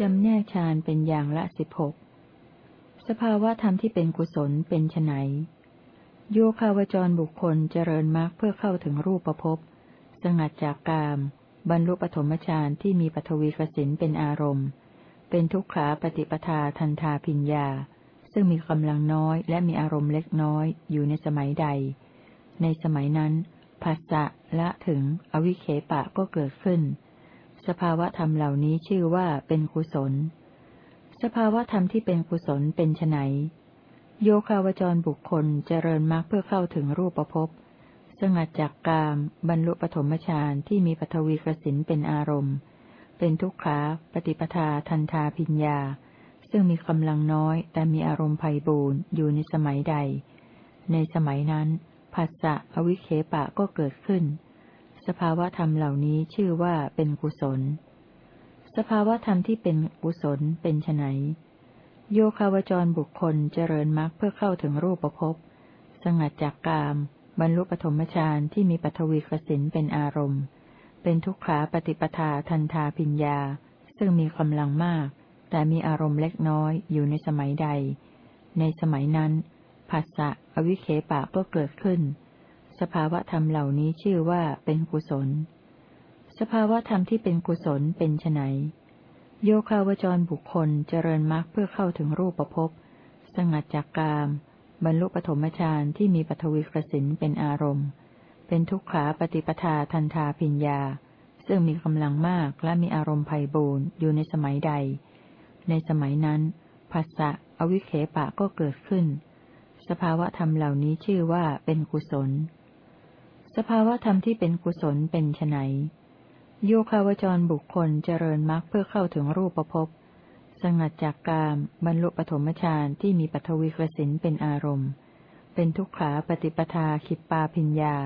จำแนกฌานเป็นอย่างละสิบหกสภาวะธรรมที่เป็นกุศลเป็นไนโยคาวจรบุคคลเจริญมรรคเพื่อเข้าถึงรูปภพสงัดจากกาม บรรลุปฐมฌานที่มีปฐวีกสินเป็นอารมณ์ เป็นทุกขาปฏิปทาทันทาพิญญา ซึ่งมีกำลังน้อยและมีอารมณ์เล็กน้อยอยู่ในสมัยใด ในสมัยนั้นภาษะละถึงอวิเคปะก็เกิดขึ้น สภาวะธรรมเหล่านี้ชื่อว่าเป็นกุศล สภาวะธรรมที่เป็นกุศลเป็นไนโยคาวจรบุคคลเจริญมรรคเพื่อเข้าถึงรูปภพ สงัดจากกาม บรรลุปฐมฌานที่มีปฐวีกสินเป็นอารมณ์ เป็นทุกขาปฏิปทาทันทาพิญญา ซึ่งมีกำลังน้อยแต่มีอารมณ์ไพ่บูรณ์อยู่ในสมัยใด ในสมัยนั้นภาษะอวิเคปะก็เกิดขึ้น สภาวะธรรมเหล่านี้ชื่อว่าเป็นกุศล สภาวะธรรมที่เป็นกุศลเป็นไนโยคาวจรบุคคลเจริญมรรคเพื่อเข้าถึงรูปภพสงัดจากกาม บรรลุปฐมฌานที่มีปฐวีกสินเป็นอารมณ์ เป็นทุกขาปฏิปทาทันทาพิญญา ซึ่งมีกำลังมาก แต่มีอารมณ์เล็กน้อยอยู่ในสมัยใด ในสมัยนั้นภาษะอวิเคปะก็เกิดขึ้น สภาวะธรรมเหล่านี้ชื่อว่าเป็นกุศล สภาวะธรรมที่เป็นกุศลเป็นไนโยคาวจรบุคคลเจริญมรรคเพื่อเข้าถึงรูปภพสงัดจากกาม บรรลุปฐมฌานที่มีปฐวีกสินเป็นอารมณ์ เป็นทุกขาปฏิปทาทันทาพิญญา ซึ่งมีกำลังมากและมีอารมณ์ไพ่บูรณ์อยู่ในสมัยใด ในสมัยนั้นภาษะอวิเคปะก็เกิดขึ้น สภาวะธรรมเหล่านี้ชื่อว่าเป็นกุศล สภาวะธรรมที่เป็นกุศลเป็นไนโยคาวจรบุคคลเจริญมรรคเพื่อเข้าถึงรูปภพสงัดจากกามบรรลุปฐมฌานที่มีปฐวีกสินเป็นอารมณ์ เป็นทุกขาปฏิปทาขิปปาพิญญา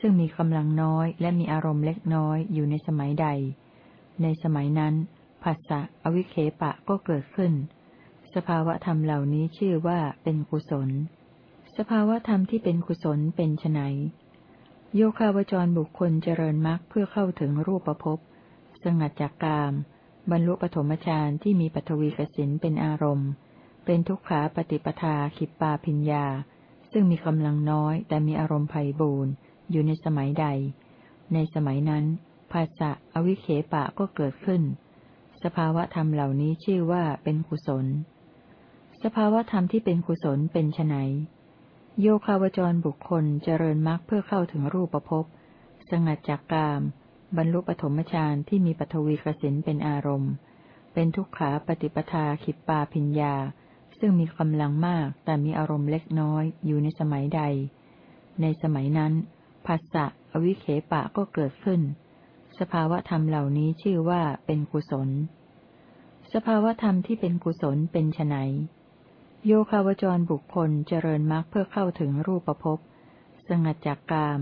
ซึ่งมีกำลังน้อยและมีอารมณ์เล็กน้อยอยู่ในสมัยใด ในสมัยนั้นภาษะอวิเคปะก็เกิดขึ้น สภาวะธรรมเหล่านี้ชื่อว่าเป็นกุศล สภาวะธรรมที่เป็นกุศลเป็นไน โยคาวจรบุคคลเจริญมรรคเพื่อเข้าถึงรูปภพ สงัดจากกาม บรรลุปฐมฌานที่มีปฐวีกสินเป็นอารมณ์ เป็นทุกขาปฏิปทาขิปปาพิญญา ซึ่งมีกำลังน้อยแต่มีอารมณ์ไพ่บูรณ์อยู่ในสมัยใด ในสมัยนั้น ภาษะอวิเคปะก็เกิดขึ้น สภาวะธรรมเหล่านี้ชื่อว่าเป็นกุศล สภาวะธรรมที่เป็นกุศลเป็นไน โยคาวจรบุคคลเจริญมรรคเพื่อเข้าถึงรูปภพ สงัดจากกาม บรรลุปฐมฌานที่มีปฐวีกสินเป็นอารมณ์ เป็นทุกขาปฏิปทาขิปปาพิญญา ซึ่งมีกำลังมากแต่มีอารมณ์เล็กน้อยอยู่ในสมัยใด ในสมัยนั้นภาษะอวิเคปะก็เกิดขึ้น สภาวะธรรมเหล่านี้ชื่อว่าเป็นกุศล สภาวะธรรมที่เป็นกุศลเป็นไน โยคาวจรบุคคลเจริญมรรคเพื่อเข้าถึงรูปภพ สงัดจากกาม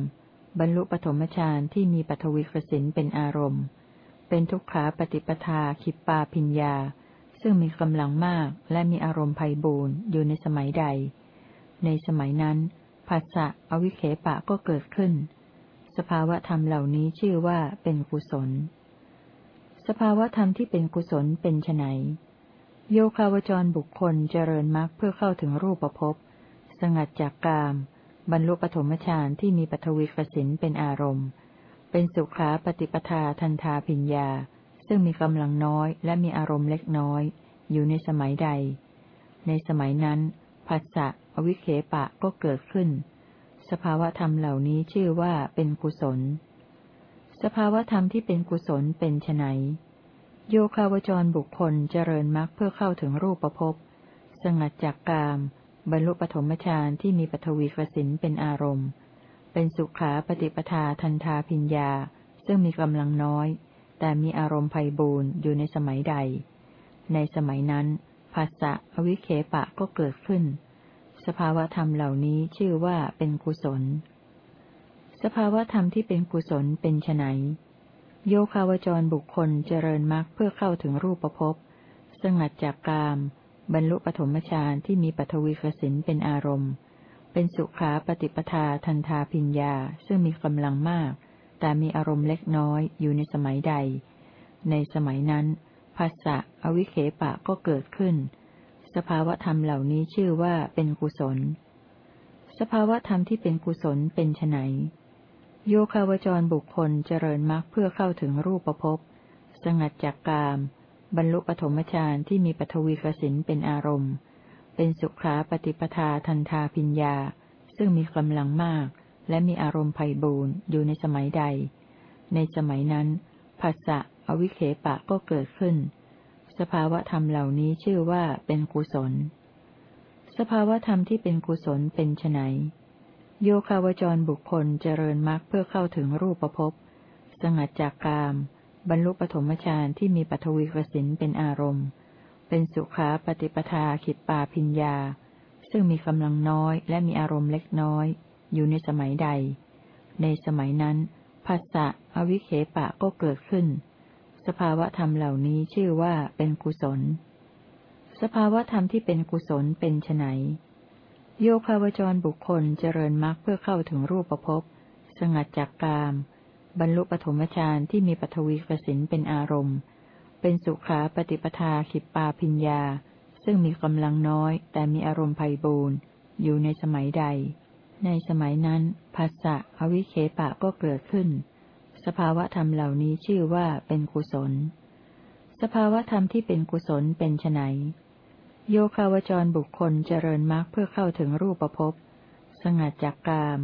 บรรลุปฐมฌานที่มีปฐวิกสินเป็นอารมณ์ เป็นทุกขาปฏิปทาขิปปาพิญญา ซึ่งมีกำลังมากและมีอารมณ์ไพ่บูรณ์อยู่ในสมัยใด ในสมัยนั้นภาษะอวิเคปะก็เกิดขึ้น สภาวะธรรมเหล่านี้ชื่อว่าเป็นกุศล สภาวะธรรมที่เป็นกุศลเป็นไน โยคาวจรบุคคลเจริญมรรคเพื่อเข้าถึงรูปภพสงัดจากกาม บรรลุปฐมฌานที่มีปฐวีกสินเป็นอารมณ์ เป็นสุขาปฏิปทาทันทาพิญญา ซึ่งมีกำลังน้อยและมีอารมณ์เล็กน้อย อยู่ในสมัยใด ในสมัยนั้นภาษะอวิเคปะก็เกิดขึ้น สภาวะธรรมเหล่านี้ชื่อว่าเป็นกุศล สภาวะธรรมที่เป็นกุศลเป็นไน โยคาวจรบุคคลเจริญมรรคเพื่อเข้าถึงรูปภพ สงัดจากกาม บรรลุปฐมฌานที่มีปฐวีกสินเป็นอารมณ์ เป็นสุขาปฏิปทาทันทาพิญญา ซึ่งมีกำลังน้อย แต่มีอารมณ์ไพบูรณ์อยู่ในสมัยใด ในสมัยนั้นภาษะอวิเคปะก็เกิดขึ้น สภาวะธรรมเหล่านี้ชื่อว่าเป็นกุศล สภาวะธรรมที่เป็นกุศลเป็นไน โยคาวจรบุคคลเจริญมรรคเพื่อเข้าถึงรูปภพสงัดจากกาม บรรลุปฐมฌานที่มีปฐวีกสินเป็นอารมณ์ เป็นสุขาปฏิปทาทันทาพิญญาซึ่งมีกำลังมาก แต่มีอารมณ์เล็กน้อยอยู่ในสมัยใด ในสมัยนั้นภผัสสะอวิเคปะก็เกิดขึ้น สภาวธรรมเหล่านี้ชื่อว่าเป็นกุศล สภาวธรรมที่เป็นกุศลเป็นไน โยคาวจรบุคคลเจริญมรรคเพื่อเข้าถึงรูปภพสงัดจากกาม บรรลุปฐมฌานที่มีปฐวีกสินเป็นอารมณ์ เป็นสุขาปฏิปทาทันทาพิญญา ซึ่งมีกำลังมาก และมีอารมณ์ไพ่บูรณ์อยู่ในสมัยใด ในสมัยนั้นภาษะอวิเคปะก็เกิดขึ้น สภาวะธรรมเหล่านี้ชื่อว่าเป็นกุศล สภาวะธรรมที่เป็นกุศลเป็นไน โยคาวจรบุคคลเจริญมรรคเพื่อเข้าถึงรูปภพ สงัดจากกาม บรรลุปฐมฌานที่มีปฐวีกสินเป็นอารมณ์ เป็นสุขาปฏิปทาขิปปาพิญญา ซึ่งมีกำลังน้อยและมีอารมณ์เล็กน้อย อยู่ในสมัยใด ในสมัยนั้นภาษะอวิเคปะก็เกิดขึ้น สภาวะธรรมเหล่านี้ชื่อว่าเป็นกุศล สภาวะธรรมที่เป็นกุศลเป็นไน โยคาวจรบุคคลเจริญมรรคเพื่อเข้าถึงรูปภพสงัดจากกาม บรรลุปฐมฌานที่มีปฐวีกสินเป็นอารมณ์ เป็นสุขาปฏิปทาขิปปาพิญญา ซึ่งมีกำลังน้อยแต่มีอารมณ์ไพ่บูรณ์อยู่ในสมัยใด ในสมัยนั้นภาษะอวิเคปะก็เกิดขึ้น สภาวะธรรมเหล่านี้ชื่อว่าเป็นกุศล สภาวะธรรมที่เป็นกุศลเป็นไน โยคาวจรบุคคลเจริญมรรคเพื่อเข้าถึงรูปภพ สงัดจากกาม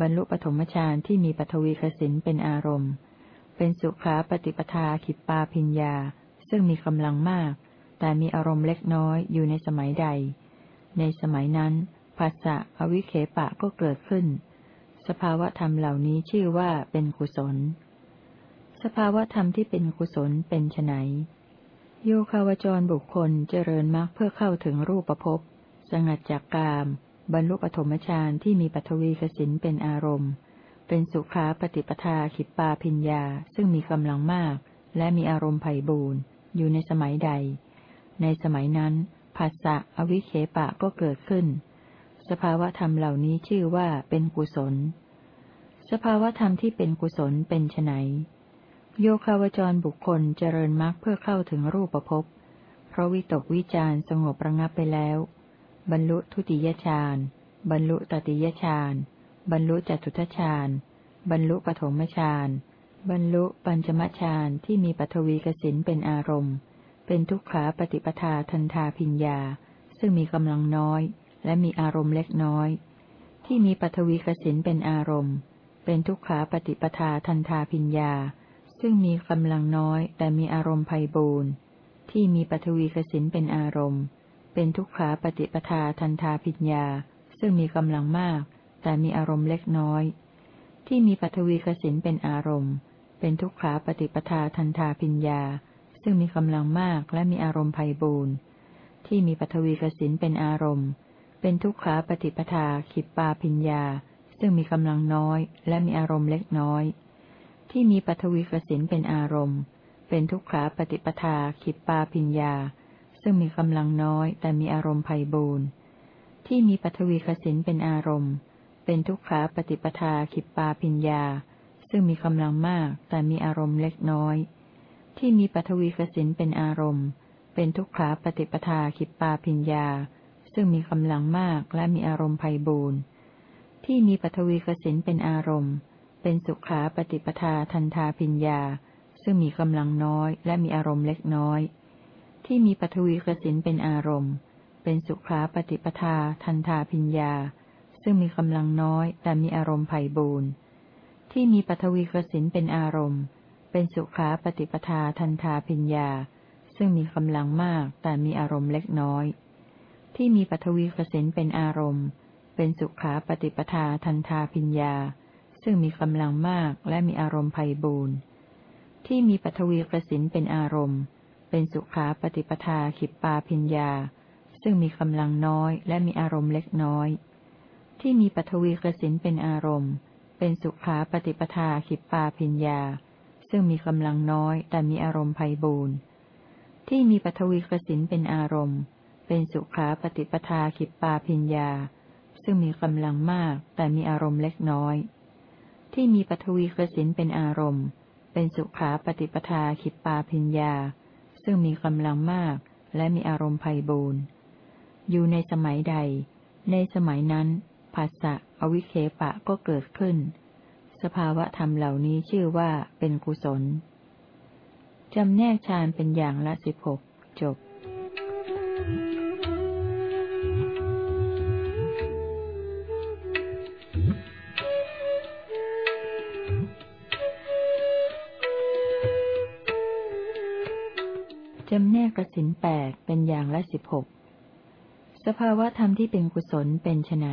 บรรลุปฐมฌานที่มีปฐวีคสินเป็นอารมณ์ เป็นสุขาปฏิปทาขิปปาพิญญา ซึ่งมีกำลังมาก แต่มีอารมณ์เล็กน้อยอยู่ในสมัยใด ในสมัยนั้นภาษะอวิเคปะก็เกิดขึ้น สภาวะธรรมเหล่านี้ชื่อว่าเป็นกุศล สภาวะธรรมที่เป็นกุศลเป็นไน โยคาวจรบุคคลเจริญมรรคเพื่อเข้าถึงรูปภพสงัดจากกาม บรรลุปฐมฌานที่มีปฐวีกสินเป็นอารมณ์ เป็นสุขาปฏิปทาขิปปาพิญญาซึ่งมีกำลังมาก และมีอารมณ์ไผ่บูนอยู่ในสมัยใด ในสมัยนั้นภาษะอวิเคปะก็เกิดขึ้น สภาวะธรรมเหล่านี้ชื่อว่าเป็นกุศล สภาวะธรรมที่เป็นกุศลเป็นไน โยคาวจรบุคคลเจริญมรรคเพื่อเข้าถึงรูปภพ เพราะวิตกวิจารสงบระงับไปแล้ว บรรลุทุติยฌาน บรรลุตติยฌาน บรรลุจตุทฌาน บรรลุปฐมฌาน บรรลุปัญจมฌานที่มีปฐวีกสินเป็นอารมณ์ เป็นทุกขาปฏิปทาทันทาพิญญา ซึ่งมีกำลังน้อย และมีอารมณ์เล็กน้อย ที่มีปฐวีกสินเป็นอารมณ์ เป็นทุกขาปฏิปทาทันทาพิญญา ซึ่งมีกำลังน้อยแต่มีอารมณ์ไพ่บูรณ์ที่มีปฐวีกสินเป็นอารมณ์ เป็นทุกขาปฏิปทาทันทาพิญญา ซึ่งมีกำลังมาก แต่มีอารมณ์เล็กน้อย ที่มีปฐวีกสินเป็นอารมณ์ เป็นทุกขาปฏิปทาทันทาพิญญา ซึ่งมีกำลังมากและมีอารมณ์ไพ่บูรณ์ที่มีปฐวีกสินเป็นอารมณ์ เป็นทุกขาปฏิปทาขิปปาพิญญา ซึ่งมีกำลังน้อย และมีอารมณ์เล็กน้อย ที่มีปฐวีกสินเป็นอารมณ์ เป็นทุกขาปฏิปทาขิปปาพิญญา ซึ่งมีกำลังน้อยแต่มีอารมณ์ไพ่บูรณ์ที่มีปฐวีกสินเป็นอารมณ์ เป็นทุกขาปฏิปทาขิปปาพิญญา ซึ่งมีกำลังมากแต่มีอารมณ์เล็กน้อย ที่มีปฐวีกสินเป็นอารมณ์ เป็นทุกขาปฏิปทาขิปปาพิญญา ซึ่งมีกำลังมากและมีอารมณ์ไพ่บูรณ์ที่มีปฐวีกสินเป็นอารมณ์ เป็นสุขาปฏิปทาทันทาพิญญา ซึ่งมีกำลังน้อยและมีอารมณ์เล็กน้อย ที่มีปฐวีกสินเป็นอารมณ์ เป็นสุขาปฏิปทาทันทาพิญญา ซึ่งมีกำลังน้อยแต่มีอารมณ์ไพ่บูรณ์ที่มีปฐวีกสินเป็นอารมณ์ เป็นสุขาปฏิปทาทันทาพิญญา ซึ่งมีกำลังมากแต่มีอารมณ์เล็กน้อย ที่มีปฐวีกสินเป็นอารมณ์ เป็นสุขาปฏิปทาทันทาพิญญา ซึ่งมีกำลังมากและมีอารมณ์ไพ่บูรณ์ที่มีปฐวีกสินเป็นอารมณ์ เป็นสุขาปฏิปทาขิปปาพิญญา ซึ่งมีกำลังน้อยและมีอารมณ์เล็กน้อย ที่มีปฐวีกสินเป็นอารมณ์ เป็นสุขาปฏิปทาขิปปาพิญญา ซึ่งมีกำลังน้อยแต่มีอารมณ์ไพ่บูรณ์ที่มีปฐวีกสินเป็นอารมณ์ เป็นสุขาปฏิปทาขิปปาพิญญา ซึ่งมีกำลังมากแต่มีอารมณ์เล็กน้อย ที่มีปฐวีกสินเป็นอารมณ์ เป็นสุขาปฏิปทาขิปปาพิญญา ซึ่งมีกำลังมากและมีอารมณ์ไพ่บูรณ์อยู่ในสมัยใด ในสมัยนั้นภาษะอวิเคปะก็เกิดขึ้น สภาวะธรรมเหล่านี้ชื่อว่าเป็นกุศล จำแนกฌานเป็นอย่างละสิบหกจบ สินแปดเป็นอย่างละสิบหกสภาวะธรรมที่เป็นกุศลเป็นไน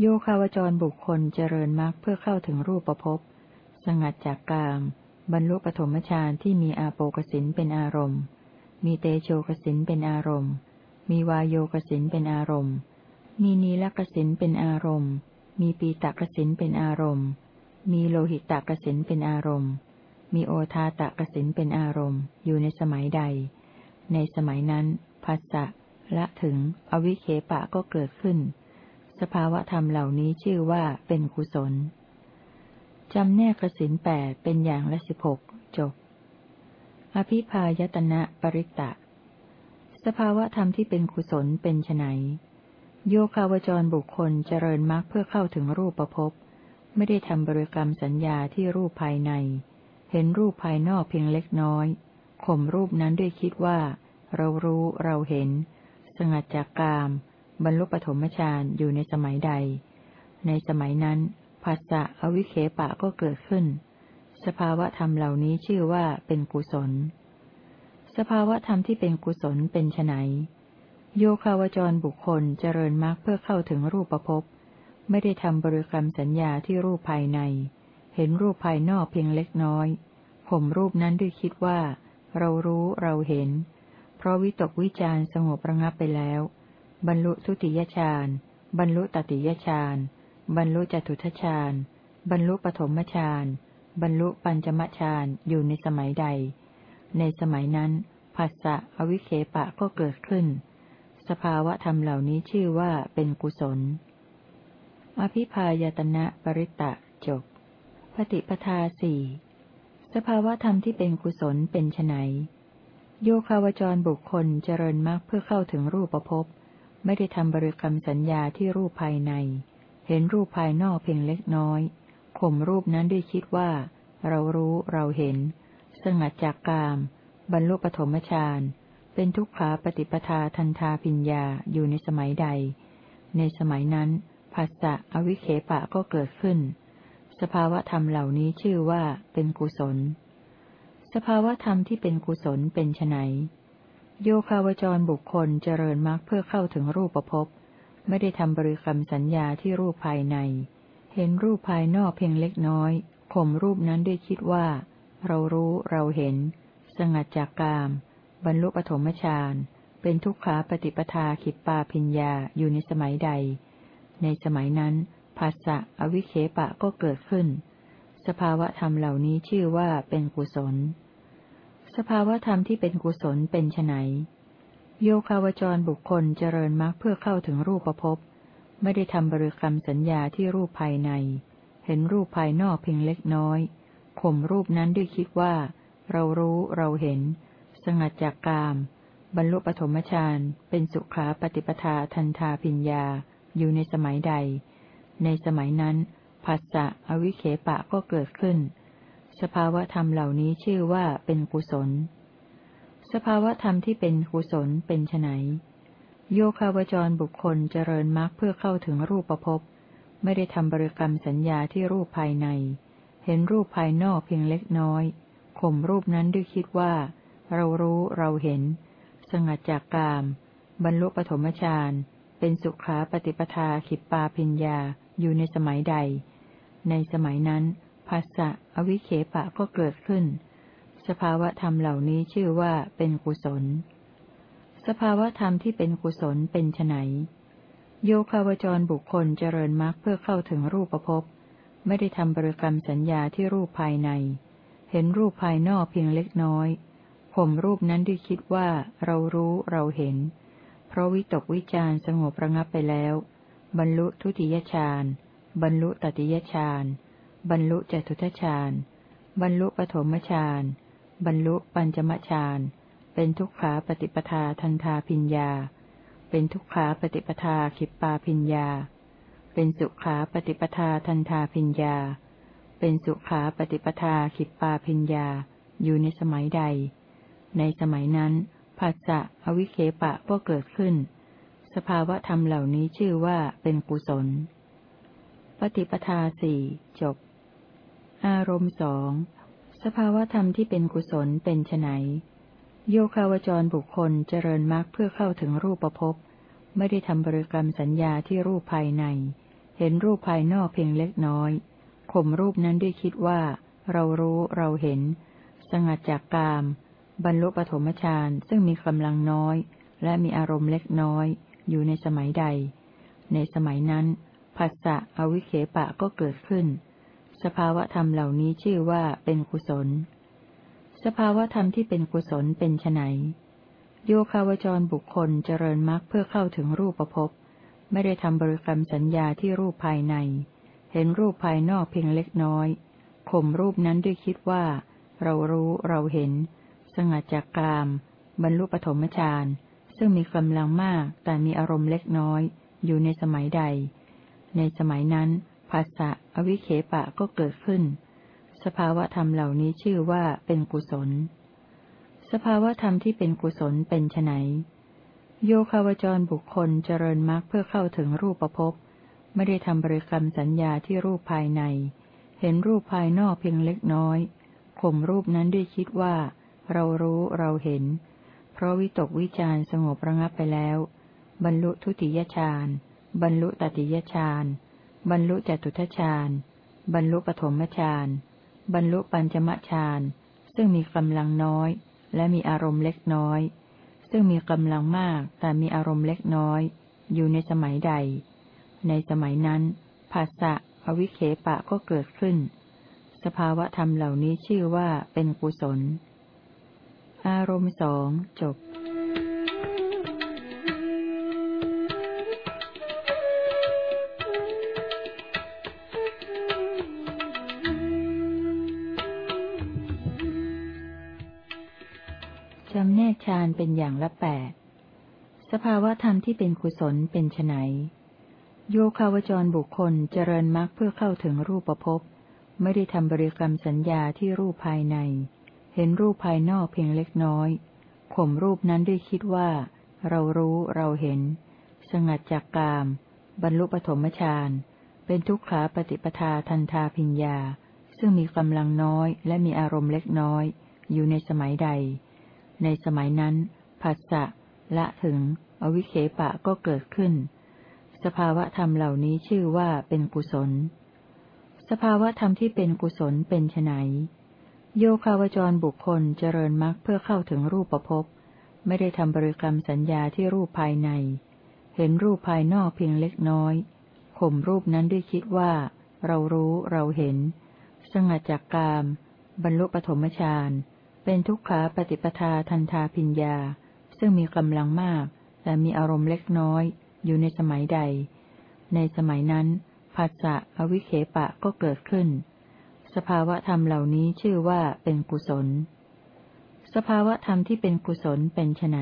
โยคาวจรบุคคลเจริญมรรคเพื่อเข้าถึงรูปประพบสงัดจากกาม บรรลุปฐมฌานที่มีอาโปกสินเป็นอารมณ์ มีเตโชกสินเป็นอารมณ์ มีวายโยกสินเป็นอารมณ์ มีนีลกสินเป็นอารมณ์ มีปีตกสินเป็นอารมณ์ มีโลหิตกสินเป็นอารมณ์ มีโอทาตกสินเป็นอารมณ์ อยู่ในสมัยใด ในสมัยนั้นภาษะละถึง อวิเคปะก็เกิดขึ้น สภาวะธรรมเหล่านี้ชื่อว่าเป็นกุศลจำแนกกสินแปดเป็นอย่างละสิบหกจบ อภิพายตนะปริตะ สภาวะธรรมที่เป็นกุศลเป็นไนโยคาวจรบุคคลเจริญมรรคเพื่อเข้าถึงรูปประพบไม่ได้ทำบริกรรมสัญญาที่รูปภายใน เห็นรูปภายนอกเพียงเล็กน้อย ข่มรูปนั้นด้วยคิดว่า เรารู้เราเห็น สงัดจากกาม บรรลุปฐมฌานอยู่ในสมัยใด ในสมัยนั้นภาษะอวิเคปะก็เกิดขึ้น สภาวะธรรมเหล่านี้ชื่อว่าเป็นกุศล สภาวะธรรมที่เป็นกุศลเป็นไนโยคาวจรบุคคลเจริญมรรคเพื่อเข้าถึงรูปประพบไม่ได้ทำบริกรรมสัญญาที่รูปภายใน เห็นรูปภายนอกเพียงเล็กน้อย ผมรูปนั้นด้วยคิดว่า เรารู้เราเห็น เพราะวิตกวิจารสงบระงับไปแล้ว บรรลุทุติยฌานบรรลุตติยฌานบรรลุจตุทฌานบรรลุปฐมฌานบรรลุปัญจมฌานอยู่ในสมัยใด ในสมัยนั้นภาษะอวิเคปะก็เกิดขึ้น สภาวะธรรมเหล่านี้ชื่อว่าเป็นกุศล อภิพายตนะปริตตะจบปฏิปทาสี่ สภาวะธรรมที่เป็นกุศลเป็นไนโยคาวจรบุคคลเจริญมรรคเพื่อเข้าถึงรูปประพบไม่ได้ทำบริกรรมสัญญาที่รูปภายใน เห็นรูปภายนอกเพียงเล็กน้อยข่มรูปนั้นด้วยคิดว่า เรารู้เราเห็น สงัดจากกาม บรรลุปฐมฌานเป็นทุกขาปฏิปทาทันทาพิญญาอยู่ในสมัยใด ในสมัยนั้นภาษะอวิเคปะก็เกิดขึ้น สภาวะธรรมเหล่านี้ชื่อว่าเป็นกุศล สภาวธรรมที่เป็นกุศลเป็นไนโยคาวจรบุคคลเจริญมรรคเพื่อเข้าถึงรูปประพไม่ได้ทำบริกรรมสัญญาที่รูปภายใน เห็นรูปภายนอกเพียงเล็กน้อยข่มรูปนั้นด้วยคิดว่า เรารู้เราเห็น สงัดจากกาม บรรลุปฐมฌานเป็นทุกขาปฏิปทาขิปปาพิญญาอยู่ในสมัยใด ในสมัยนั้น ภาษะอวิเคปะก็เกิดขึ้น สภาวะธรรมเหล่านี้ชื่อว่าเป็นกุศล สภาวธรรมที่เป็นกุศลเป็นไนโยคาวจรบุคคลเจริญมรรคเพื่อเข้าถึงรูปภพไม่ได้ทำบริกรรมสัญญาที่รูปภายใน เห็นรูปภายนอกเพียงเล็กน้อยข่มรูปนั้นด้วยคิดว่า เรารู้เราเห็น สงัดจากกาม บรรลุปฐมฌานเป็นสุขาปฏิปทาทันทาพิญญาอยู่ในสมัยใด ในสมัยนั้นภาษะอวิเคปะก็เกิดขึ้น สภาวธรรมเหล่านี้ชื่อว่าเป็นกุศล สภาวธรรมที่เป็นกุศลเป็นไนโยคาวจรบุคคลเจริญมรรคเพื่อเข้าถึงรูปประพบไม่ได้ทำบริกรรมสัญญาที่รูปภายใน เห็นรูปภายนอกเพียงเล็กน้อยข่มรูปนั้นด้วยคิดว่า เรารู้เราเห็น สงัดจากกาม บรรลุปฐมฌานเป็นสุขาปฏิปทาขิปปาพิญญา อยู่ในสมัยใด ในสมัยนั้นภาษะอวิเคปะก็เกิดขึ้น สภาวะธรรมเหล่านี้ชื่อว่าเป็นกุศล สภาวะธรรมที่เป็นกุศลเป็นไนโยคาวจรบุคคลเจริญมรรคเพื่อเข้าถึงรูปภพไม่ได้ทำบริกรรมสัญญาที่รูปภายใน เห็นรูปภายนอกเพียงเล็กน้อย ผมรูปนั้นได้คิดว่าเรารู้เราเห็น เพราะวิตกวิจารสงบระงับไปแล้ว บรรลุทุติยฌาน บรรลุตติยฌาน บรรลุจตุทชาญบรรลุปฐมฌาน บรรลุปัญจมฌาน เป็นทุกขาปฏิปทาทันทาพิญญา เป็นทุกขาปฏิปทาขิปปาพิญญา เป็นสุขาปฏิปทาทันทาพิญญา เป็นสุขาปฏิปทาขิปปาพิญญา อยู่ในสมัยใด ในสมัยนั้นภาษะอวิเคปะก็เกิดขึ้น สภาวะธรรมเหล่านี้ชื่อว่าเป็นกุศล ปฏิปทาสี่จบ อารมณ์สองสภาวะธรรมที่เป็นกุศลเป็นไนโยคาวจรบุคคลเจริญมรรคเพื่อเข้าถึงรูปประพบไม่ได้ทำบริกรรมสัญญาที่รูปภายใน เห็นรูปภายนอกเพียงเล็กน้อยข่มรูปนั้นด้วยคิดว่า เรารู้เราเห็น สงัดจากกาม บรรลุปฐมฌานซึ่งมีกำลังน้อย และมีอารมณ์เล็กน้อย อยู่ในสมัยใด ในสมัยนั้นภาษะอวิเคปะก็เกิดขึ้น สภาวะธรรมเหล่านี้ชื่อว่าเป็นกุศล สภาวธรรมที่เป็นกุศลเป็นไนโยคาวจรบุคคลเจริญมรรคเพื่อเข้าถึงรูปประพบไม่ได้ทำบริกรรมสัญญาที่รูปภายใน เห็นรูปภายนอกเพียงเล็กน้อยข่มรูปนั้นด้วยคิดว่า เรารู้เราเห็น สงัดจากกาม บรรลุปฐมฌาน ซึ่งมีกำลังมากแต่มีอารมณ์เล็กน้อย อยู่ในสมัยใด ในสมัยนั้นภาษะอวิเคปะก็เกิดขึ้น สภาวธรรมเหล่านี้ชื่อว่าเป็นกุศล สภาวธรรมที่เป็นกุศลเป็นไนโยคาวจรบุคคลเจริญมรรคเพื่อเข้าถึงรูปประพบไม่ได้ทำบริกรรมสัญญาที่รูปภายใน เห็นรูปภายนอกเพียงเล็กน้อยข่มรูปนั้นด้วยคิดว่า เรารู้เราเห็น เพราะวิตกวิจารสงบระงับไปแล้ว บรรลุทุติยฌาน บรรลุตติยฌาน บรรลุจตุทฌาน บรรลุปฐมฌาน บรรลุปัญจมฌาน ซึ่งมีกำลังน้อย และมีอารมณ์เล็กน้อย ซึ่งมีกำลังมากแต่มีอารมณ์เล็กน้อย อยู่ในสมัยใด ในสมัยนั้นภาษะอวิเคปะก็เกิดขึ้น สภาวะธรรมเหล่านี้ชื่อว่าเป็นกุศล อารมณ์สองจบจำแนกฌานเป็นอย่างละแปด สภาวะธรรมที่เป็นกุศลเป็นไนโยคาวจรบุคคลเจริญมรรคเพื่อเข้าถึงรูปภพ ไม่ได้ทำบริกรรมสัญญาที่รูปภายใน เห็นรูปภายนอกเพียงเล็กน้อยข่มรูปนั้นด้วยคิดว่า เรารู้เราเห็น สงัดจากกาม บรรลุปฐมฌานเป็นทุกขาปฏิปทาทันทาพิญญา ซึ่งมีกำลังน้อยและมีอารมณ์เล็กน้อย อยู่ในสมัยใด ในสมัยนั้นภาษะละถึง อวิเคปะก็เกิดขึ้น สภาวะธรรมเหล่านี้ชื่อว่าเป็นกุศล สภาวะธรรมที่เป็นกุศลเป็นไน โยคาวจรบุคคลเจริญมรรคเพื่อเข้าถึงรูปประพไม่ได้ทำบริกรรมสัญญาที่รูปภายใน เห็นรูปภายนอกเพียงเล็กน้อยข่มรูปนั้นด้วยคิดว่า เรารู้เราเห็น สงัดจากกาม บรรลุปฐมฌานเป็นทุกขาปฏิปทาทันทาพิญญา ซึ่งมีกำลังมาก แต่มีอารมณ์เล็กน้อย อยู่ในสมัยใด ในสมัยนั้นภาษะอวิเคปะก็เกิดขึ้น สภาวะธรรมเหล่านี้ชื่อว่าเป็นกุศล สภาวะธรรมที่เป็นกุศลเป็นไน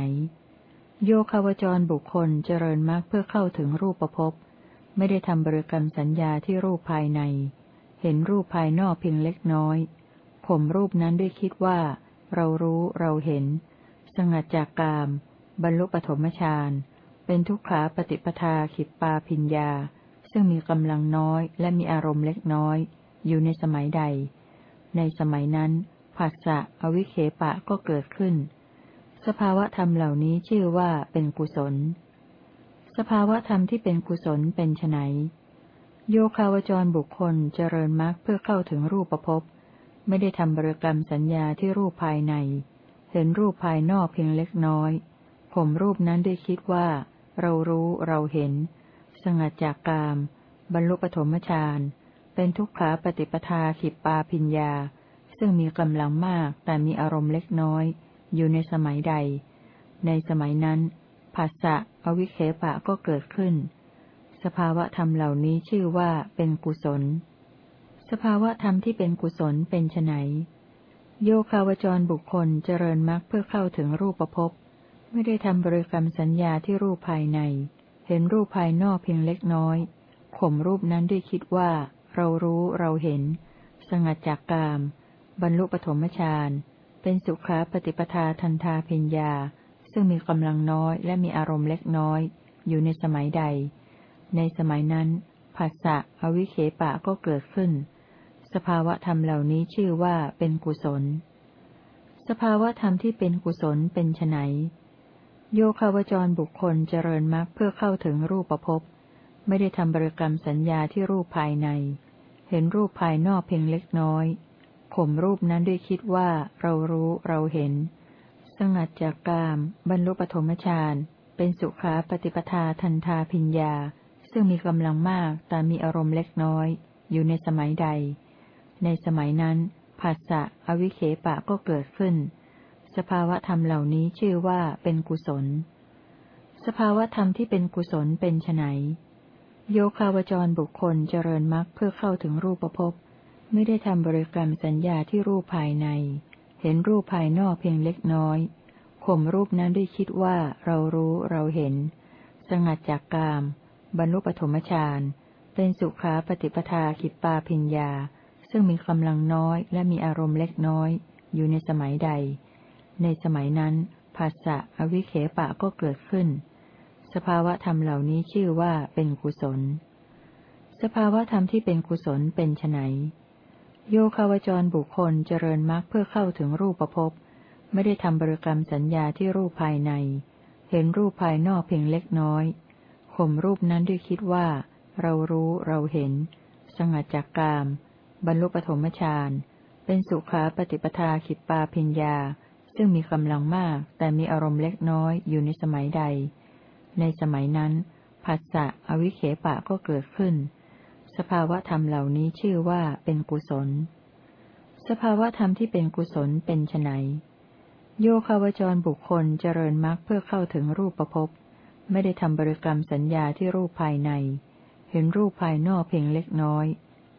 โยคาวจรบุคคลเจริญมากเพื่อเข้าถึงรูปประพบไม่ได้ทำบริกรรมสัญญาที่รูปภายใน เห็นรูปภายนอกเพียงเล็กน้อยข่มรูปนั้นด้วยคิดว่า เรารู้เราเห็น สงัดจากกาม บรรลุปฐมฌานเป็นทุกขาปฏิปทาขิปปาพิญญา ซึ่งมีกำลังน้อยและมีอารมณ์เล็กน้อย อยู่ในสมัยใด ในสมัยนั้นภาษะอวิเคปะก็เกิดขึ้น สภาวะธรรมเหล่านี้ชื่อว่าเป็นกุศล สภาวะธรรมที่เป็นกุศลเป็นไนโยคาวจรบุคคลเจริญมรรคเพื่อเข้าถึงรูปภพไม่ได้ทำบริกรรมสัญญาที่รูปภายใน เห็นรูปภายนอกเพียงเล็กน้อย ผมรูปนั้นได้คิดว่า เรารู้เราเห็น สงัดจากกาม บรรลุปฐมฌาน เป็นทุกขาปฏิปทาขิปปาพิญญา ซึ่งมีกำลังมากแต่มีอารมณ์เล็กน้อย อยู่ในสมัยใด ในสมัยนั้นภาษะอวิเคปะก็เกิดขึ้น สภาวะธรรมเหล่านี้ชื่อว่าเป็นกุศล สภาวะธรรมที่เป็นกุศลเป็นไนโยคาวจรบุคคลเจริญมรรคเพื่อเข้าถึงรูปภพไม่ได้ทำบริกรรมสัญญาที่รูปภายใน เห็นรูปภายนอกเพียงเล็กน้อยข่มรูปนั้นด้วยคิดว่า เรารู้เราเห็น สงัดจากกาม บรรลุปฐมฌาน เป็นสุขาปฏิปทาทันทาเพ็ญญา ซึ่งมีกำลังน้อยและมีอารมณ์เล็กน้อย อยู่ในสมัยใด ในสมัยนั้นภาษะอวิเคปะก็เกิดขึ้น สภาวะธรรมเหล่านี้ชื่อว่าเป็นกุศล สภาวะธรรมที่เป็นกุศลเป็นไนโยคาวจรบุคคลเจริญมรรคเพื่อเข้าถึงรูปภพ ไม่ได้ทำบริกรรมสัญญาที่รูปภายใน เห็นรูปภายนอกเพียงเล็กน้อย ข่มรูปนั้นด้วยคิดว่าเรารู้เราเห็น สงัดจากกาม บรรลุปฐมฌาน เป็นสุขาปฏิปทาทันทาพิญญา ซึ่งมีกำลังมากแต่มีอารมณ์เล็กน้อย อยู่ในสมัยใด ในสมัยนั้นภาษะอวิเคปะก็เกิดขึ้น สภาวะธรรมเหล่านี้ชื่อว่าเป็นกุศล สภาวะธรรมที่เป็นกุศลเป็นไน โยคาวจรบุคคลเจริญมรรคเพื่อเข้าถึงรูปภพไม่ได้ทำบริกรรมสัญญาที่รูปภายใน เห็นรูปภายนอกเพียงเล็กน้อยข่มรูปนั้นด้วยคิดว่าเรารู้เราเห็น สงัดจากกาม บรรลุปฐมฌานเป็นสุขาปฏิปทาขิปปาพิญญา ซึ่งมีกำลังน้อยและมีอารมณ์เล็กน้อย อยู่ในสมัยใด ในสมัยนั้นภาษะอวิเคปะก็เกิดขึ้น สภาวะธรรมเหล่านี้ชื่อว่าเป็นกุศล สภาวะธรรมที่เป็นกุศลเป็นไนโยคาวจรบุคคลเจริญมรรคเพื่อเข้าถึงรูปภพไม่ได้ทำบริกรรมสัญญาที่รูปภายใน เห็นรูปภายนอกเพียงเล็กน้อยข่มรูปนั้นด้วยคิดว่า เรารู้เราเห็น สงัดจากกาม บรรลุปฐมฌานเป็นสุขาปฏิปทาขิปปาพิญญา ซึ่งมีกำลังมากแต่มีอารมณ์เล็กน้อยอยู่ในสมัยใด ในสมัยนั้นภาษะอวิเคปะก็เกิดขึ้น สภาวะธรรมเหล่านี้ชื่อว่าเป็นกุศล สภาวะธรรมที่เป็นกุศลเป็นไนโยคาวจรบุคคลเจริญมรรคเพื่อเข้าถึงรูปประพบไม่ได้ทำบริกรรมสัญญาที่รูปภายใน เห็นรูปภายนอกเพียงเล็กน้อย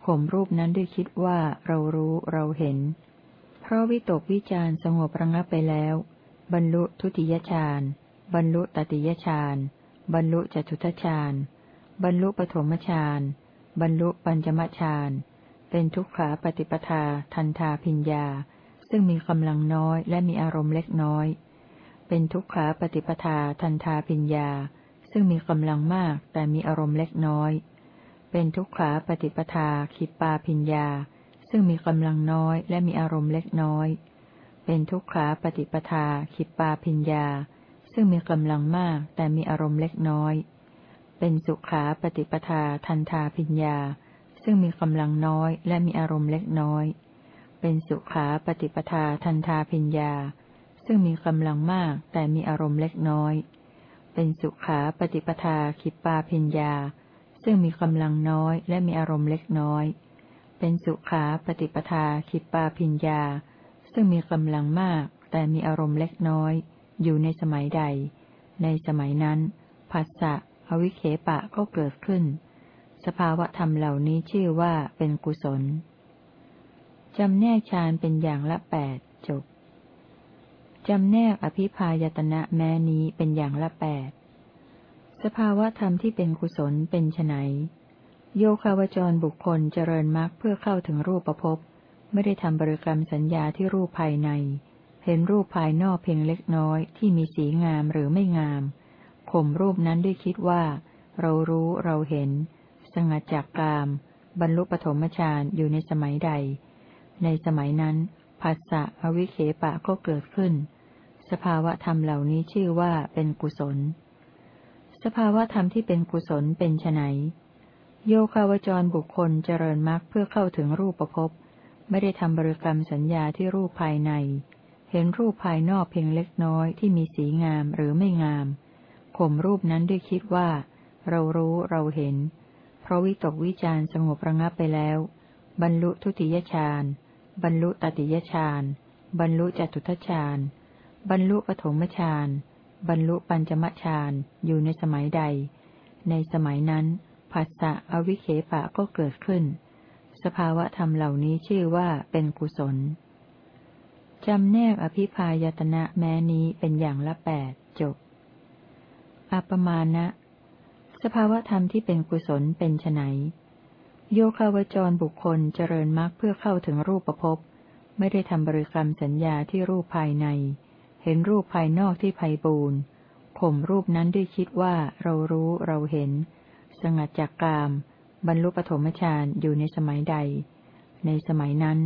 ข่มรูปนั้นด้วยคิดว่าเรารู้เราเห็น เพราะวิตกวิจารสงบระงับไปแล้ว บรรลุทุติยฌาน บรรลุตติยฌาน บรรลุจตุทฌาน บรรลุปฐมฌาน บรรลุปัญจมฌาน เป็นทุกขาปฏิปทาทันทาพิญญา ซึ่งมีกำลังน้อยและมีอารมณ์เล็กน้อย เป็นทุกขาปฏิปทาทันทาพิญญา ซึ่งมีกำลังมากแต่มีอารมณ์เล็กน้อย เป็นทุกขาปฏิปทาขิปปาพิญญา ซึ่งมีกำลังน้อยและมีอารมณ์เล็กน้อย เป็นทุกขาปฏิปทาขิปปาพิญญา ซึ่งมีกำลังมากแต่มีอารมณ์เล็กน้อย เป็นสุขาปฏิปทาทันทาพิญญา ซึ่งมีกำลังน้อยและมีอารมณ์เล็กน้อย เป็นสุขาปฏิปทาทันทาพิญญา ซึ่งมีกำลังมากแต่มีอารมณ์เล็กน้อย เป็นสุขาปฏิปทาขิปปาพิญญา ซึ่งมีกำลังน้อยและมีอารมณ์เล็กน้อย เป็นสุขาปฏิปทาขิปปาพิญญา ซึ่งมีกำลังมากแต่มีอารมณ์เล็กน้อย อยู่ในสมัยใด ในสมัยนั้นภาษะอวิเคปะก็เกิดขึ้น สภาวะธรรมเหล่านี้ชื่อว่าเป็นกุศลจำแนกฌานเป็นอย่างละแปดจบจำแนกอภิพายตนะแม้นี้เป็นอย่างละแปดสภาวะธรรมที่เป็นกุศลเป็นไนโยคาวจรบุคคลเจริญมรรคเพื่อเข้าถึงรูปประพไม่ได้ทำบริกรรมสัญญาที่รูปภายใน เห็นรูปภายนอกเพียงเล็กน้อยที่มีสีงามหรือไม่งาม ข่มรูปนั้นด้วยคิดว่า เรารู้เราเห็น สงัดจากกาม บรรลุปฐมฌานอยู่ในสมัยใด ในสมัยนั้นภาษะอวิเคปะก็เกิดขึ้น สภาวะธรรมเหล่านี้ชื่อว่าเป็นกุศล สภาวะธรรมที่เป็นกุศลเป็นไนโยคาวจรบุคคลเจริญมรรคเพื่อเข้าถึงรูปประพบไม่ได้ทำบริกรรมสัญญาที่รูปภายใน เห็นรูปภายนอกเพียงเล็กน้อยที่มีสีงามหรือไม่งาม ข่มรูปนั้นด้วยคิดว่า เรารู้เราเห็น เพราะวิตกวิจารสงบระงับไปแล้ว บรรลุทุติยฌานบรรลุตติยฌานบรรลุจตุทฌานบรรลุปฐมฌานบรรลุปัญจมฌานอยู่ในสมัยใด ในสมัยนั้นภาษะอวิเคปะก็เกิดขึ้น สภาวะธรรมเหล่านี้ชื่อว่าเป็นกุศล จำแนกอภิพายตนะแม้นี้เป็นอย่างละแปดจบ อปมาณะ สภาวธรรมที่เป็นกุศลเป็นไนโยคาวจรบุคคลเจริญมรรคเพื่อเข้าถึงรูปประพไม่ได้ทำบริกรรมสัญญาที่รูปภายใน เห็นรูปภายนอกที่ไพ่บูรณ์ข่มรูปนั้นด้วยคิดว่าเรารู้เราเห็น สงัดจากกาม บรรลุปฐมฌานอยู่ในสมัยใด ในสมัยนั้น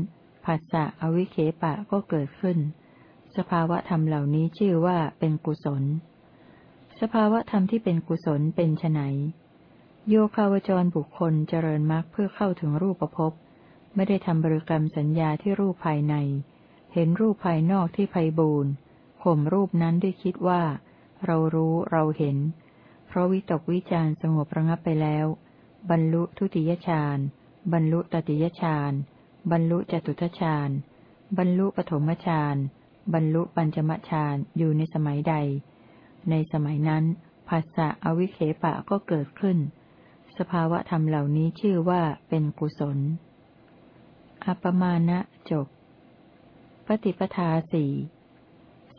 ผัสสะอวิเคปะก็เกิดขึ้น สภาวะธรรมเหล่านี้ชื่อว่าเป็นกุศล สภาวะธรรมที่เป็นกุศลเป็นไนโยคาวจรบุคคลเจริญมรรคเพื่อเข้าถึงรูปประพไม่ได้ทำบริกรรมสัญญาที่รูปภายใน เห็นรูปภายนอกที่ไพบูรณ์ข่มรูปนั้นด้วยคิดว่า เรารู้เราเห็น เพราะวิตกวิจารสงบระงับไปแล้ว บรรลุทุติยฌานบรรลุตติยฌาน บรรลุจตุทฌานบรรลุปฐมฌาน บรรลุปัญจมฌานอยู่ในสมัยใด ในสมัยนั้นภาษะอวิเคปะก็เกิดขึ้น สภาวะธรรมเหล่านี้ชื่อว่าเป็นกุศล อัปมาณะจบ ปฏิปทาสี่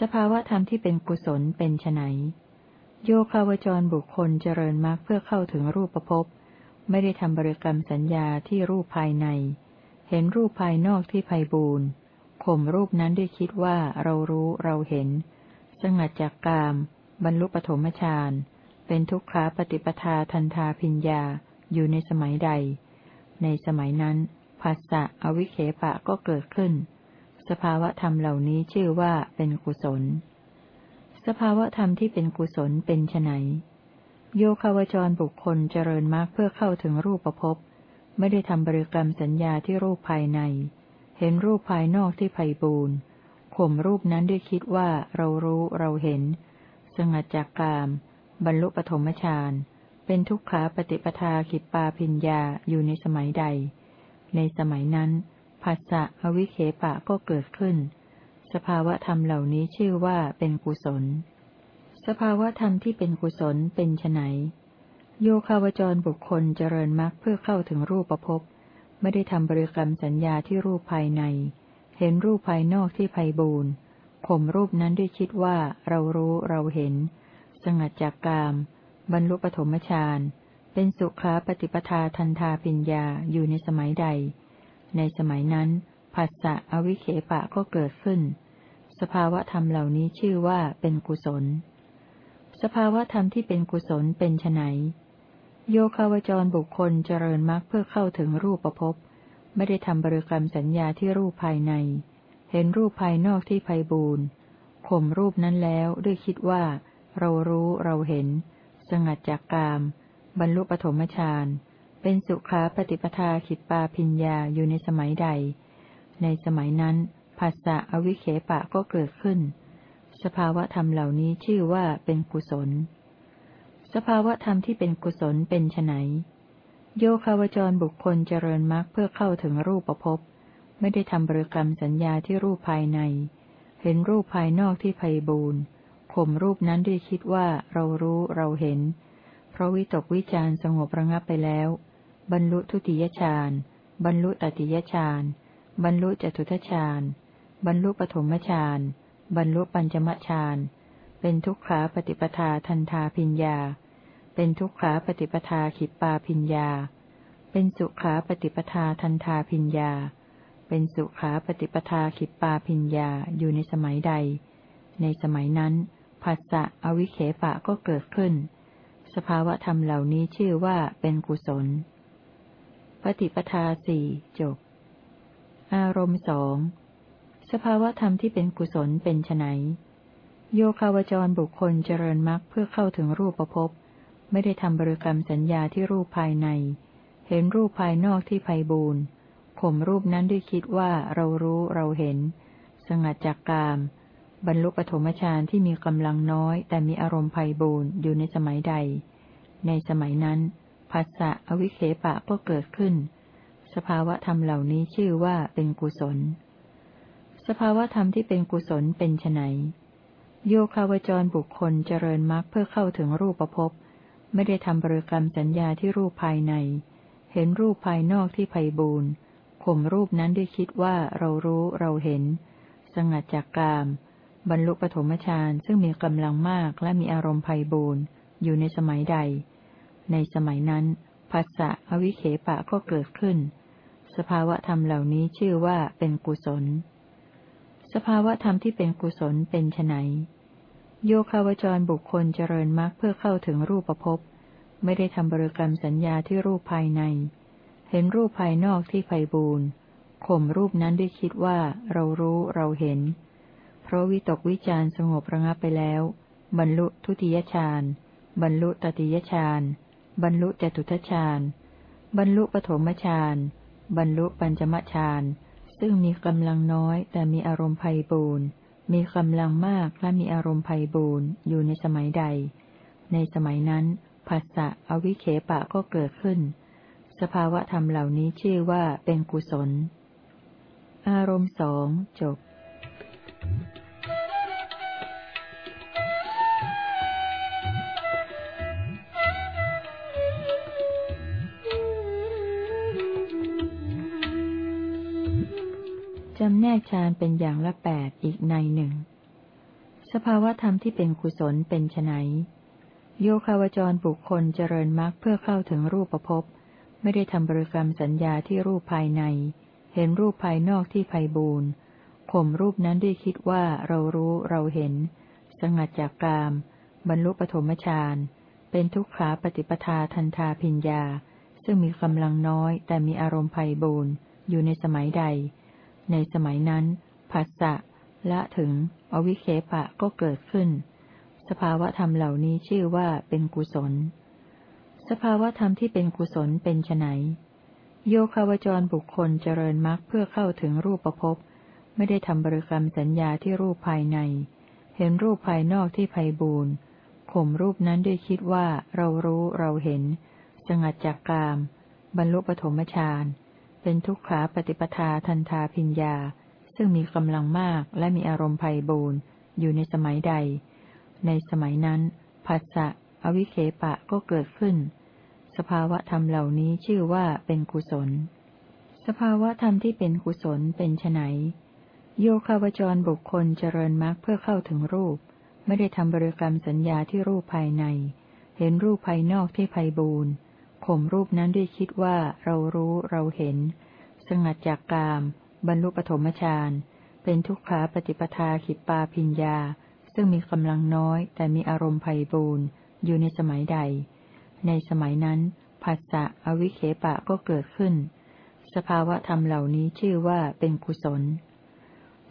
สภาวะธรรมที่เป็นกุศลเป็นไนโยคาวจรบุคคลเจริญมรรคเพื่อเข้าถึงรูปประพไม่ได้ทำบริกรรมสัญญาที่รูปภายใน เห็นรูปภายนอกที่ไพบูรณ์ข่มรูปนั้นด้วยคิดว่าเรารู้เราเห็น สงัดจากกาม บรรลุปฐมฌาน เป็นทุกขาปฏิปทาทันทาพิญญา อยู่ในสมัยใด ในสมัยนั้นภาษะอวิเคปะก็เกิดขึ้น สภาวะธรรมเหล่านี้ชื่อว่าเป็นกุศล สภาวะธรรมที่เป็นกุศลเป็นไนโยคาวจรบุคคลเจริญมากเพื่อเข้าถึงรูปประพบ ไม่ได้ทำบริกรรมสัญญาที่รูปภายใน เห็นรูปภายนอกที่ไพ่บูรณ์ข่มรูปนั้นด้วยคิดว่าเรารู้เราเห็น สงัดจากกาม บรรลุปฐมฌาน เป็นทุกขาปฏิปทาขิปปาพิญญาอยู่ในสมัยใด ในสมัยนั้นภาษะอวิเคปะก็เกิดขึ้น สภาวะธรรมเหล่านี้ชื่อว่าเป็นกุศล สภาวะธรรมที่เป็นกุศลเป็นไน โยคาวจรบุคคลเจริญมรรคเพื่อเข้าถึงรูปประพบไม่ได้ทำบริกรรมสัญญาที่รูปภายใน เห็นรูปภายนอกที่ไพบูรณ์ข่มรูปนั้นด้วยคิดว่าเรารู้เราเห็น สงัดจากกาม บรรลุปฐมฌานเป็นสุขาปฏิปทาทันทาปิญญาอยู่ในสมัยใด ในสมัยนั้นผัสสะอวิเคปะก็เกิดขึ้น สภาวะธรรมเหล่านี้ชื่อว่าเป็นกุศล สภาวะธรรมที่เป็นกุศลเป็นไน โยคาวจรบุคคลเจริญมรรคเพื่อเข้าถึงรูปประพบไม่ได้ทำบริกรรมสัญญาที่รูปภายใน เห็นรูปภายนอกที่ไพบูรณ์ข่มรูปนั้นแล้วด้วยคิดว่า เรารู้เราเห็น สงัดจากกาม บรรลุปฐมฌานเป็นสุขาปฏิปทาขิปปาพิญญาอยู่ในสมัยใด ในสมัยนั้นภาษะอวิเคปะก็เกิดขึ้น สภาวะธรรมเหล่านี้ชื่อว่าเป็นกุศล สภาวะธรรมที่เป็นกุศลเป็นไนโยคาวจรบุคคลเจริญมรรคเพื่อเข้าถึงรูปประพบไม่ได้ทำบริกรรมสัญญาที่รูปภายใน เห็นรูปภายนอกที่ไพบูรณ์ข่มรูปนั้นด้วยคิดว่าเรารู้เราเห็น เพราะวิตกวิจารสงบระงับไปแล้ว บรรลุทุติยฌานบรรลุตติยฌานบรรลุจตุทฌานบรรลุปฐมฌานบรรลุปัญจมฌานเป็นทุกขาปฏิปทาทันทาพิญญา เป็นทุกขาปฏิปทาขิปปาพิญญา เป็นสุขาปฏิปทาทันทาพิญญา เป็นสุขาปฏิปทาขิปปาพิญญาอยู่ในสมัยใด ในสมัยนั้นภาษะอวิเคปะก็เกิดขึ้น สภาวะธรรมเหล่านี้ชื่อว่าเป็นกุศล ปฏิปทาสี่จบ อารมณ์สอง สภาวะธรรมที่เป็นกุศลเป็นไนโยคาวจรบุคคลเจริญมรรคเพื่อเข้าถึงรูปประพบ ไม่ได้ทำบริกรรมสัญญาที่รูปภายใน เห็นรูปภายนอกที่ไพบูรณ์ข่มรูปนั้นด้วยคิดว่าเรารู้เราเห็น สงัดจากกาม บรรลุปฐมฌานที่มีกำลังน้อย แต่มีอารมณ์ไพ่บูรณ์อยู่ในสมัยใด ในสมัยนั้นภาษะอวิเคปะก็เกิดขึ้น สภาวะธรรมเหล่านี้ชื่อว่าเป็นกุศล สภาวะธรรมที่เป็นกุศลเป็นไนโยคาวจรบุคคลเจริญมรรคเพื่อเข้าถึงรูปประพบ ไม่ได้ทำบริกรรมสัญญาที่รูปภายใน เห็นรูปภายนอกที่ไพ่บูรณ์ข่มรูปนั้นด้วยคิดว่าเรารู้เราเห็น สงัดจากกาม บรรลุปฐมฌานซึ่งมีกำลังมากและมีอารมณ์ไพบูรณ์อยู่ในสมัยใด ในสมัยนั้นภัสสะอวิเคปะก็เกิดขึ้น สภาวะธรรมเหล่านี้ชื่อว่าเป็นกุศล สภาวะธรรมที่เป็นกุศลเป็นไน โยคาวจรบุคคลเจริญมรรคเพื่อเข้าถึงรูปภพไม่ได้ทำบริกรรมสัญญาที่รูปภายใน เห็นรูปภายนอกที่ไพบูรณ์ข่มรูปนั้นด้วยคิดว่าเรารู้เราเห็น เพราะวิตกวิจารสงบระงับไปแล้ว บรรลุทุติยฌานบรรลุตติยฌานบรรลุจตุทฌานบรรลุปฐมฌานบรรลุปัญจมฌานซึ่งมีกำลังน้อยแต่มีอารมณ์ไพบูรณ์ มีกำลังมากและมีอารมณ์ไพ่บูรณ์อยู่ในสมัยใด ในสมัยนั้นภาษะอวิเคปะก็เกิดขึ้น สภาวะธรรมเหล่านี้ชื่อว่าเป็นกุศล อารมณ์สองจบ จำแนกฌานเป็นอย่างละแปดอีกในหนึ่ง สภาวธรรมที่เป็นกุศลเป็นไนโยคาวจรบุคคลเจริญมรรคเพื่อเข้าถึงรูปภพไม่ได้ทำบริกรรมสัญญาที่รูปภายใน เห็นรูปภายนอกที่ไพบูรณ์ข่มรูปนั้นด้วยคิดว่าเรารู้เราเห็น สงัดจากกาม บรรลุปฐมฌาน เป็นทุกขาปฏิปทาทันทาพิญญา ซึ่งมีกำลังน้อยแต่มีอารมณ์ไพบูรณ์อยู่ในสมัยใด ในสมัยนั้นผัสสะละถึง อวิเคปะก็เกิดขึ้น สภาวะธรรมเหล่านี้ชื่อว่าเป็นกุศล สภาวะธรรมที่เป็นกุศลเป็นไนโยคาวจรบุคคลเจริญมรรคเพื่อเข้าถึงรูปภพไม่ได้ทำบริกรรมสัญญาที่รูปภายใน เห็นรูปภายนอกที่ไพบูรณ์ข่มรูปนั้นด้วยคิดว่าเรารู้เราเห็น สงัดจากกาม บรรลุปฐมฌาน เป็นทุกขาปฏิปทาทันทาพิญญา ซึ่งมีกำลังมากและมีอารมณ์ไพ่บูนอยู่ในสมัยใด ในสมัยนั้นภัสสะอวิเคปะก็เกิดขึ้น สภาวะธรรมเหล่านี้ชื่อว่าเป็นกุศล สภาวะธรรมที่เป็นกุศลเป็นไนโยคาวจรบุคคลเจริญมรรคเพื่อเข้าถึงรูป ไม่ได้ทำบริกรรมสัญญาที่รูปภายใน เห็นรูปภายนอกที่ไพ่บูน ข่มรูปนั้นด้วยคิดว่าเรารู้เราเห็น สงัดจากกาม บรรลุปฐมฌาน เป็นทุกขาปฏิปทาขิปปาพิญญา ซึ่งมีกำลังน้อยแต่มีอารมณ์ไพ่บูนอยู่ในสมัยใด ในสมัยนั้นภาษะอวิเคปะก็เกิดขึ้น สภาวะธรรมเหล่านี้ชื่อว่าเป็นกุศล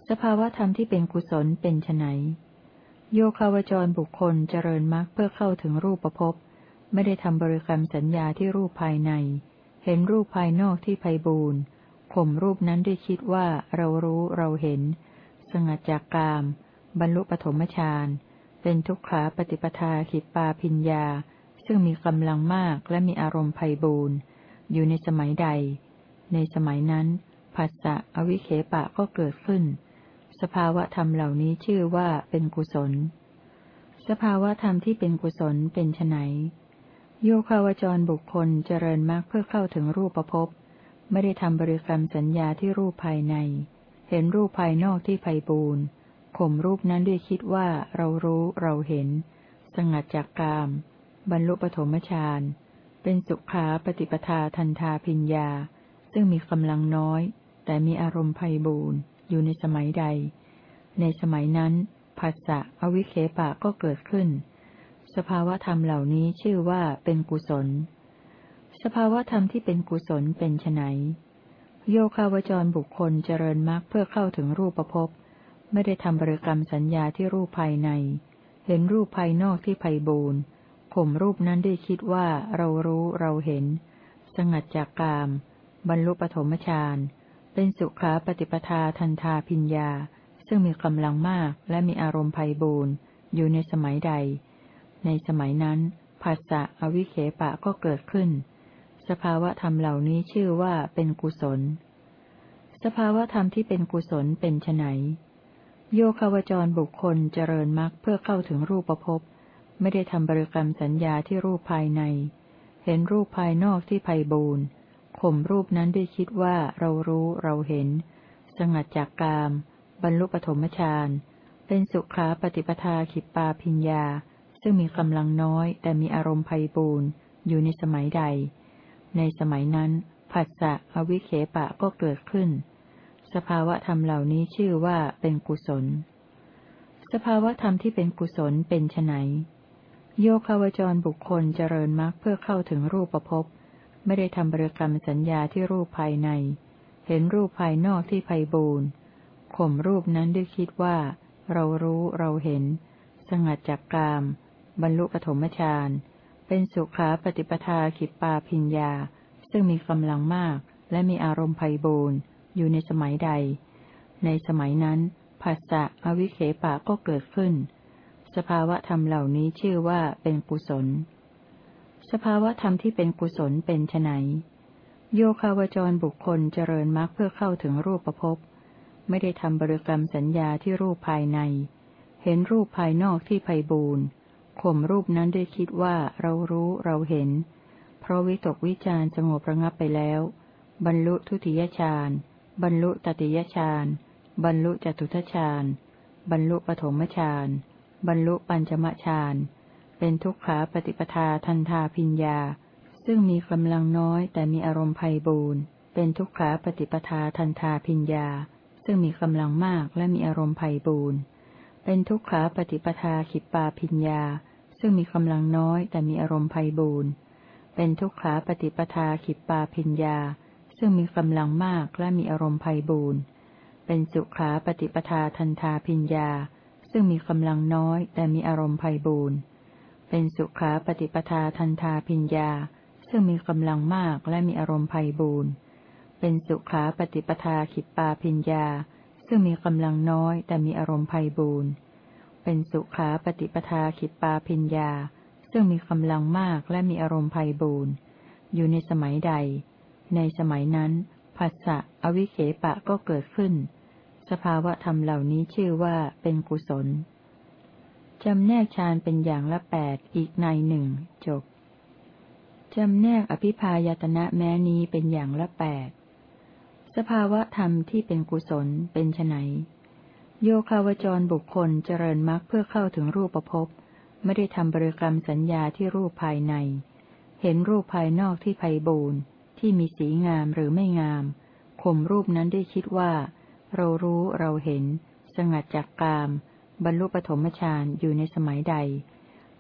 สภาวะธรรมที่เป็นกุศลเป็นไนโยคาวจรบุคคลเจริญมรรคเพื่อเข้าถึงรูปภพ ไม่ได้ทำบริกรรมสัญญาที่รูปภายใน เห็นรูปภายนอกที่ไพบูรณ์ข่มรูปนั้นด้วยคิดว่าเรารู้เราเห็น สงัดจากกาม บรรลุปฐมฌาน เป็นทุกขาปฏิปทาขิปาพิญญา ซึ่งมีกำลังมากและมีอารมณ์ไพบูรณ์อยู่ในสมัยใด ในสมัยนั้นภัสสะอวิเคปะก็เกิดขึ้น สภาวะธรรมเหล่านี้ชื่อว่าเป็นกุศล สภาวะธรรมที่เป็นกุศลเป็นไน โยคาวจรบุคคลเจริญมรรคเพื่อเข้าถึงรูปภพไม่ได้ทำบริกรรมสัญญาที่รูปภายใน เห็นรูปภายนอกที่ไพบูรณ์ข่มรูปนั้นด้วยคิดว่าเรารู้เราเห็น สงัดจากกาม บรรลุปฐมฌานเป็นสุขาปฏิปทาทันทาพิญญา ซึ่งมีกำลังน้อย แต่มีอารมณ์ไพบูรณ์อยู่ในสมัยใด ในสมัยนั้นภาษะอวิเคปะก็เกิดขึ้น สภาวธรรมเหล่านี้ชื่อว่าเป็นกุศล สภาวธรรมที่เป็นกุศลเป็นไนโยคาวจรบุคคลเจริญมรรคเพื่อเข้าถึงรูปภพไม่ได้ทำบริกรรมสัญญาที่รูปภายใน เห็นรูปภายนอกที่ไพบูรณ์ข่มรูปนั้นได้คิดว่าเรารู้เราเห็น สงัดจากกาม บรรลุปฐมฌานเป็นสุขาปฏิปทาทันทาพิญญา ซึ่งมีกำลังมากและมีอารมณ์ไพบูรณ์อยู่ในสมัยใด ในสมัยนั้นภาษะอวิเคปะก็เกิดขึ้น สภาวะธรรมเหล่านี้ชื่อว่าเป็นกุศล สภาวะธรรมที่เป็นกุศลเป็นไนโยคาวจรบุคคลเจริญมรรคเพื่อเข้าถึงรูปภพไม่ได้ทำบริกรรมสัญญาที่รูปภายใน เห็นรูปภายนอกที่ไพบูรณ์ข่มรูปนั้นด้วยคิดว่าเรารู้เราเห็น สงัดจากกามบบรรลุปฐมฌานเป็นสุขาปฏิปทาขิปปาพิญญา ซึ่งมีกำลังน้อยแต่มีอารมณ์ไพบูรณ์อยู่ในสมัยใด ในสมัยนั้นผัสสะอวิเคปะก็เกิดขึ้น สภาวะธรรมเหล่านี้ชื่อว่าเป็นกุศล สภาวะธรรมที่เป็นกุศลเป็นไนโยคาวจรบุคคลเจริญมรรคเพื่อเข้าถึงรูปประพบไม่ได้ทำบริกรรมสัญญาที่รูปภายใน เห็นรูปภายนอกที่ไพบูรณ์ข่มรูปนั้นด้วยคิดว่า เรารู้เราเห็น สงัดจากกาม บรรลุปฐมฌาน เป็นสุขาปฏิปทาขิปปาพิญญา ซึ่งมีกำลังมาก และมีอารมณ์ไพบูรณ์อยู่ในสมัยใด ในสมัยนั้นภาษะอวิเคปะก็เกิดขึ้น สภาวะธรรมเหล่านี้ชื่อว่าเป็นกุศล สภาวะธรรมที่เป็นกุศลเป็นไนโยคาวจรบุคคลเจริญมรรคเพื่อเข้าถึงรูปประพบไม่ได้ทำบริกรรมสัญญาที่รูปภายใน เห็นรูปภายนอกที่ไพบูรณ์ ข่มรูปนั้นได้คิดว่าเรารู้เราเห็น เพราะวิตกวิจารสงบระงับไปแล้ว บรรลุทุติยฌานบรรลุตติยฌานบรรลุจตุทฌานบรรลุปฐมฌานบรรลุปัญจมฌานเป็นทุกขาปฏิปทาทันทาพิญญา ซึ่งมีกำลังน้อยแต่มีอารมณ์ไพบูรณ์เป็นทุกขาปฏิปทาทันทาพิญญา ซึ่งมีกำลังมากและมีอารมณ์ไพบูรณ์ เป็นทุกขาปฏิปทาขิปปาพิญญา ซึ่งมีกำลังน้อยแต่มีอารมณ์ไพบูรณ์ เป็นทุกขาปฏิปทาขิปปาพิญญา ซึ่งมีกำลังมากและมีอารมณ์ไพบูรณ์ เป็นสุขาปฏิปทาทันทาพิญญา ซึ่งมีกำลังน้อยแต่มีอารมณ์ไพบูรณ์ เป็นสุขาปฏิปทาทันทาพิญญา ซึ่งมีกำลังมากและมีอารมณ์ไพบูรณ์ เป็นสุขาปฏิปทาขิปปาพิญญา ซึ่งมีกำลังน้อยแต่มีอารมณ์ไพ่บูรณ์เป็นสุขาปฏิปทาขิปปาพิญญา ซึ่งมีกำลังมากและมีอารมณ์ไพ่บูรณ์อยู่ในสมัยใด ในสมัยนั้นภาษะอวิเคปะก็เกิดขึ้น สภาวะธรรมเหล่านี้ชื่อว่าเป็นกุศลจำแนกฌานเป็นอย่างละแปดอีกในหนึ่งจบจำแนกอภิพายตนะแม้นี้เป็นอย่างละแปด สภาวะธรรมที่เป็นกุศลเป็นไนโยคาวจรบุคคลเจริญมรรคเพื่อเข้าถึงรูปภพไม่ได้ทำบริกรรมสัญญาที่รูปภายใน เห็นรูปภายนอกที่ไพบูรณ์ที่มีสีงามหรือไม่งามข่มรูปนั้นได้คิดว่า เรารู้เราเห็น สงัดจากกาม บรรลุปฐมฌานอยู่ในสมัยใด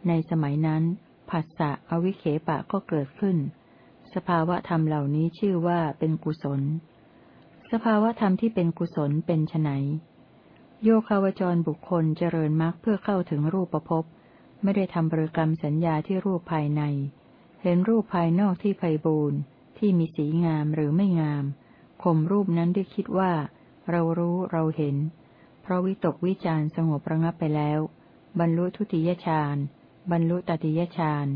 ในสมัยนั้นผัสสะอวิเคปะก็เกิดขึ้น สภาวะธรรมเหล่านี้ชื่อว่าเป็นกุศล สภาวะธรรมที่เป็นกุศลเป็นไนโยคาวจรบุคคลเจริญมรรคเพื่อเข้าถึงรูปประพไม่ได้ทำบริกรรมสัญญาที่รูปภายใน เห็นรูปภายนอกที่ไพบูรณ์ที่มีสีงามหรือไม่งามข่มรูปนั้นได้คิดว่า เรารู้เราเห็น เพราะวิตกวิจารสงบระงับไปแล้ว บรรลุทุติยฌานบรรลุตติยฌาน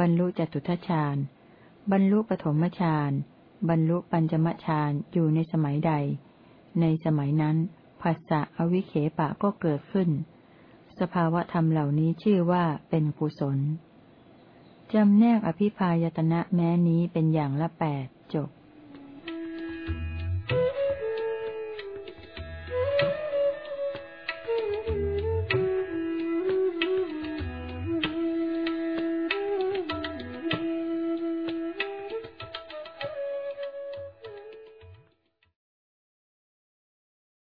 บรรลุจตุทฌานบรรลุปฐมฌาน บรรลุปัญจมฌานอยู่ในสมัยใด ในสมัยนั้นภาษะอวิเคปะก็เกิดขึ้น สภาวะธรรมเหล่านี้ชื่อว่าเป็นกุศลจำแนกอภิพายตนะแม้นี้เป็นอย่างละแปดจบ